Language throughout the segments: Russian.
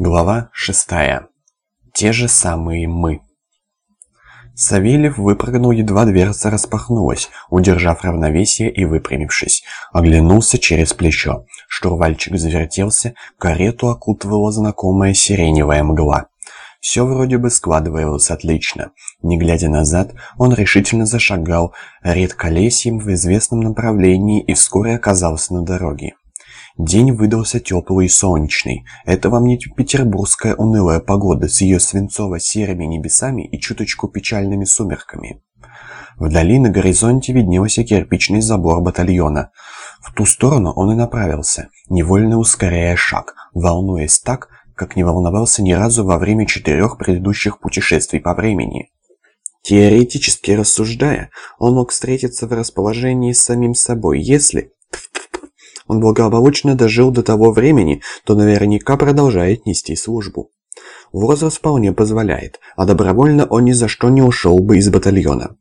Глава шестая. Те же самые мы. Савельев выпрыгнул, едва дверца распахнулась, удержав равновесие и выпрямившись. Оглянулся через плечо. Штурвальчик завертелся, карету окутывала знакомая сиреневая мгла. Все вроде бы складывалось отлично. Не глядя назад, он решительно зашагал редколесьем в известном направлении и вскоре оказался на дороге. День выдался теплый и солнечный. Это вам не петербургская унылая погода с ее свинцово-серыми небесами и чуточку печальными сумерками. Вдали на горизонте виднелся кирпичный забор батальона. В ту сторону он и направился, невольно ускоряя шаг, волнуясь так, как не волновался ни разу во время четырех предыдущих путешествий по времени. Теоретически рассуждая, он мог встретиться в расположении с самим собой, если он благополучно дожил до того времени, то наверняка продолжает нести службу. Возраст вполне позволяет, а добровольно он ни за что не ушел бы из батальона.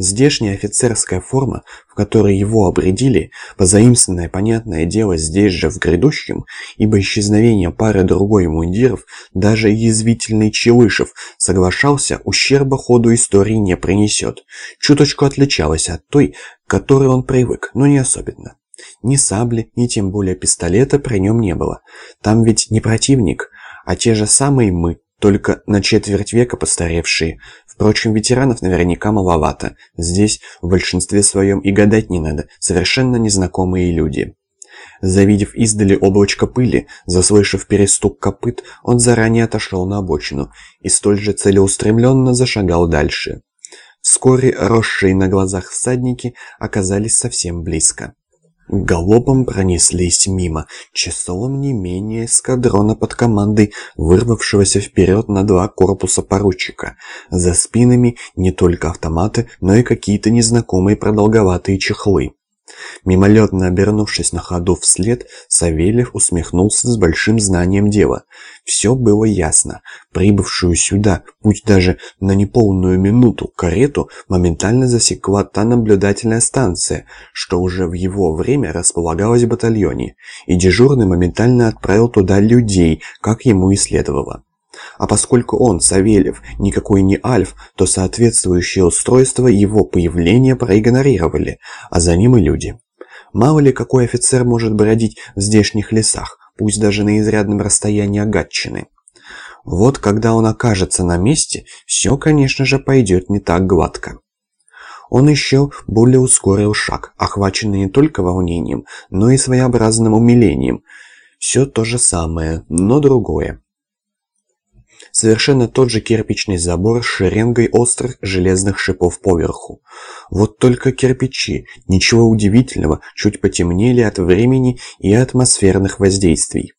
Здешняя офицерская форма, в которой его обредили, позаимствованное понятное дело здесь же в грядущем, ибо исчезновение пары другой мундиров, даже язвительный Челышев соглашался, ущерба ходу истории не принесет. Чуточку отличалась от той, к которой он привык, но не особенно. Ни сабли, ни тем более пистолета при нем не было. Там ведь не противник, а те же самые мы, только на четверть века постаревшие. Впрочем, ветеранов наверняка маловато. Здесь в большинстве своем и гадать не надо, совершенно незнакомые люди. Завидев издали облачко пыли, заслышав перестук копыт, он заранее отошел на обочину и столь же целеустремленно зашагал дальше. Вскоре росшие на глазах всадники оказались совсем близко. Галопом пронеслись мимо, числом не менее эскадрона под командой вырвавшегося вперед на два корпуса поручика. За спинами не только автоматы, но и какие-то незнакомые продолговатые чехлы. Мимолетно обернувшись на ходу вслед, Савельев усмехнулся с большим знанием дела. Все было ясно. Прибывшую сюда, путь даже на неполную минуту, карету моментально засекла та наблюдательная станция, что уже в его время располагалась в батальоне, и дежурный моментально отправил туда людей, как ему и следовало. А поскольку он, Савельев, никакой не Альф, то соответствующее устройство его появления проигнорировали, а за ним и люди. Мало ли какой офицер может бродить в здешних лесах, пусть даже на изрядном расстоянии от Гатчины. Вот когда он окажется на месте, все, конечно же, пойдет не так гладко. Он еще более ускорил шаг, охваченный не только волнением, но и своеобразным умилением. Все то же самое, но другое. Совершенно тот же кирпичный забор с шеренгой острых железных шипов поверху. Вот только кирпичи, ничего удивительного, чуть потемнели от времени и атмосферных воздействий.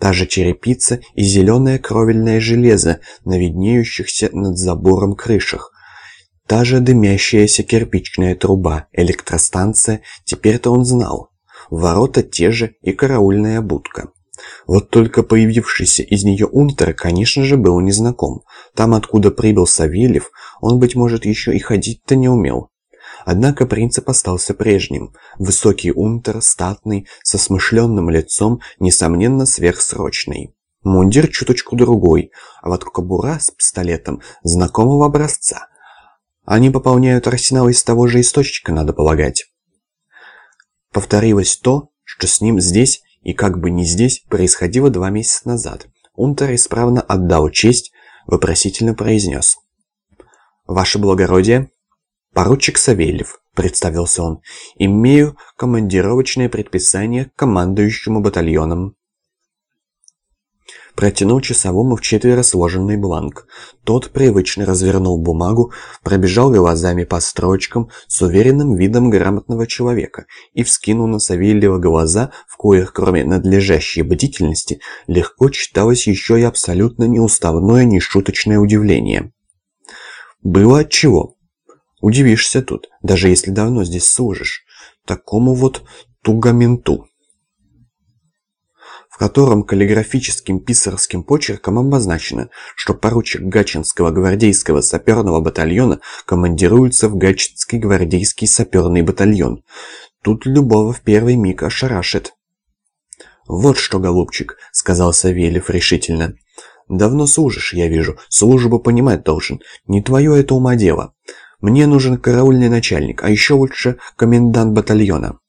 Та же черепица и зеленое кровельное железо на виднеющихся над забором крышах. Та же дымящаяся кирпичная труба, электростанция, теперь-то он знал. Ворота те же и караульная будка. Вот только появившийся из нее унтер, конечно же, был незнаком. Там, откуда прибыл Савельев, он, быть может, еще и ходить-то не умел. Однако принцип остался прежним. Высокий унтер, статный, со смышленным лицом, несомненно, сверхсрочный. Мундир чуточку другой, а вот кобура с пистолетом знакомого образца. Они пополняют арсенал из того же источника, надо полагать. Повторилось то, что с ним здесь и как бы не здесь происходило два месяца назад. Унтер исправно отдал честь, вопросительно произнес. «Ваше благородие?» «Поручик Савельев», — представился он, — «имею командировочное предписание командующему батальоном». Протянул часовому в четверо сложенный бланк. Тот привычно развернул бумагу, пробежал глазами по строчкам с уверенным видом грамотного человека и вскинул на Савельева глаза, в коих, кроме надлежащей бдительности, легко читалось еще и абсолютно неуставное, нешуточное удивление. Было отчего. Удивишься тут, даже если давно здесь служишь. Такому вот тугаменту котором каллиграфическим писарским почерком обозначено, что поручик Гатчинского гвардейского саперного батальона командируется в Гатчинский гвардейский саперный батальон. Тут любого в первый миг ошарашит. «Вот что, голубчик», — сказал Савельев решительно. «Давно служишь, я вижу. Службу понимать должен. Не твое это ума дело. Мне нужен караульный начальник, а еще лучше комендант батальона».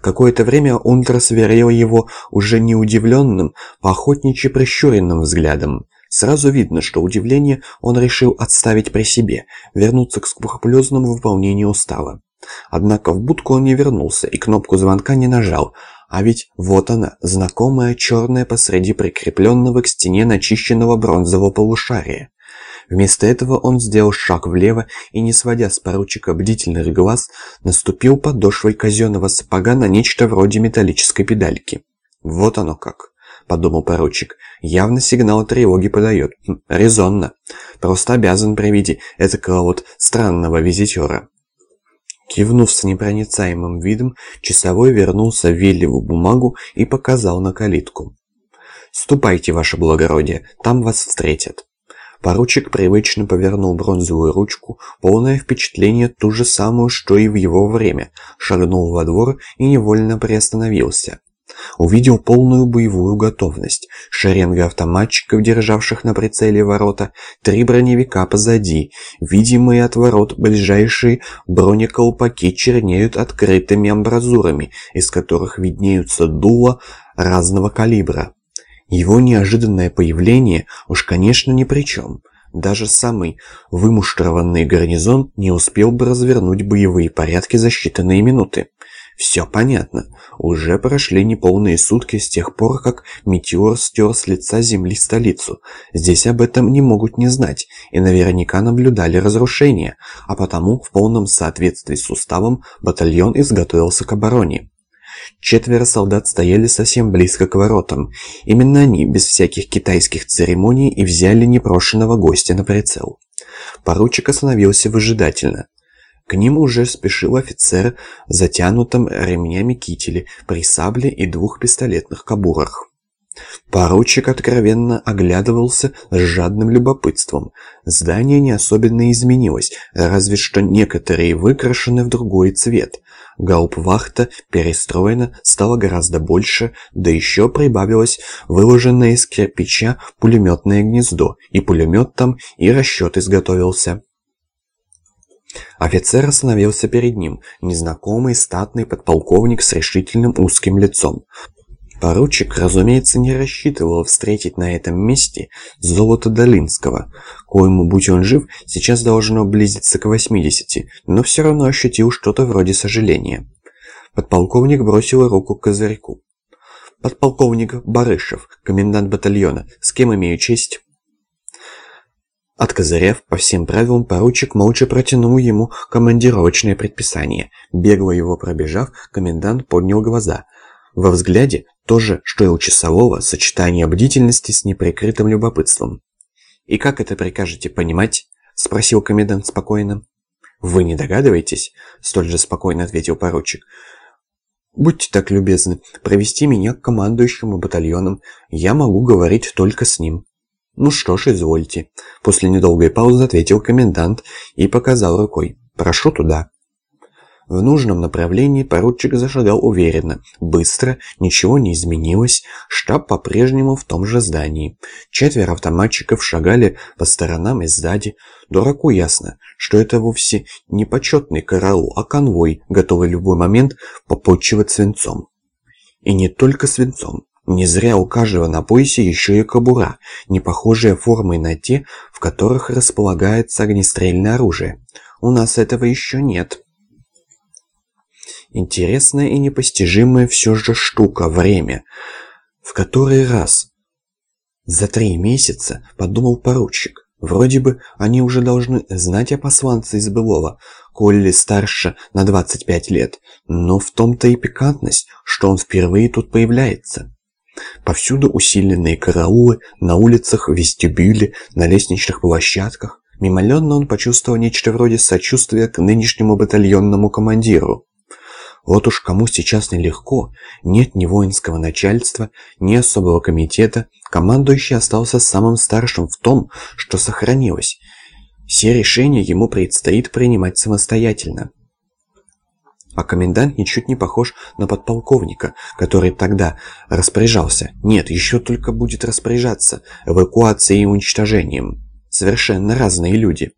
Какое-то время Унтер сверил его уже не удивленным, а охотничьи прищуренным взглядом. Сразу видно, что удивление он решил отставить при себе, вернуться к скрупулезному выполнению устава. Однако в будку он не вернулся и кнопку звонка не нажал, а ведь вот она, знакомая черная посреди прикрепленного к стене начищенного бронзового полушария. Вместо этого он сделал шаг влево и, не сводя с поручика бдительных глаз, наступил подошвой казенного сапога на нечто вроде металлической педальки. «Вот оно как», — подумал поручик. «Явно сигнал тревоги подает. Хм, резонно. Просто обязан при виде этакого вот странного визитера». Кивнув с непроницаемым видом, часовой вернулся в Виллеву бумагу и показал на калитку. «Ступайте, ваше благородие, там вас встретят». Поручик привычно повернул бронзовую ручку, полное впечатление ту же самую, что и в его время, шагнул во двор и невольно приостановился. Увидел полную боевую готовность, шеренга автоматчиков, державших на прицеле ворота, три броневика позади, видимые от ворот ближайшие бронеколпаки чернеют открытыми амбразурами, из которых виднеются дула разного калибра. Его неожиданное появление уж, конечно, ни при чем. Даже самый вымуштрованный гарнизон не успел бы развернуть боевые порядки за считанные минуты. Все понятно. Уже прошли неполные сутки с тех пор, как метеор стер с лица земли столицу. Здесь об этом не могут не знать, и наверняка наблюдали разрушения, а потому в полном соответствии с уставом батальон изготовился к обороне. Четверо солдат стояли совсем близко к воротам. Именно они, без всяких китайских церемоний, и взяли непрошенного гостя на прицел. Поручик остановился выжидательно. К ним уже спешил офицер в затянутом ремнями кителе, при сабле и двух пистолетных кобурах. Поручик откровенно оглядывался с жадным любопытством. Здание не особенно изменилось, разве что некоторые выкрашены в другой цвет. Гаупвахта перестроена, стала гораздо больше, да еще прибавилось выложенное из кирпича пулеметное гнездо, и пулемет там, и расчет изготовился. Офицер остановился перед ним, незнакомый статный подполковник с решительным узким лицом. Поручик, разумеется, не рассчитывал встретить на этом месте золото Долинского, коему, будь он жив, сейчас должно близиться к 80, но все равно ощутил что-то вроде сожаления. Подполковник бросил руку к козырьку. «Подполковник Барышев, комендант батальона. С кем имею честь?» Откозырев, по всем правилам, поручик молча протянул ему командировочное предписание. Бегло его пробежав, комендант поднял глаза. Во взгляде то же, что и у часового, сочетание бдительности с неприкрытым любопытством. «И как это прикажете понимать?» – спросил комендант спокойно. «Вы не догадываетесь?» – столь же спокойно ответил поручик. «Будьте так любезны, провести меня к командующему батальоном. Я могу говорить только с ним». «Ну что ж, извольте», – после недолгой паузы ответил комендант и показал рукой. «Прошу туда». В нужном направлении поручик зашагал уверенно, быстро, ничего не изменилось, штаб по-прежнему в том же здании. Четверо автоматчиков шагали по сторонам и сзади. Дураку ясно, что это вовсе не почетный караул, а конвой, готовый в любой момент попотчевать свинцом. И не только свинцом. Не зря у каждого на поясе еще и кобура, не похожая формой на те, в которых располагается огнестрельное оружие. У нас этого еще нет. Интересная и непостижимая все же штука – время. В который раз? За три месяца, подумал поручик. Вроде бы они уже должны знать о посланце из былого, Колли старше на 25 лет, но в том-то и пикантность, что он впервые тут появляется. Повсюду усиленные караулы, на улицах, в вестибюле, на лестничных площадках. Мимолетно он почувствовал нечто вроде сочувствия к нынешнему батальонному командиру. Вот уж кому сейчас нелегко, нет ни воинского начальства, ни особого комитета, командующий остался самым старшим в том, что сохранилось. Все решения ему предстоит принимать самостоятельно. А комендант ничуть не похож на подполковника, который тогда распоряжался. Нет, еще только будет распоряжаться эвакуацией и уничтожением. Совершенно разные люди.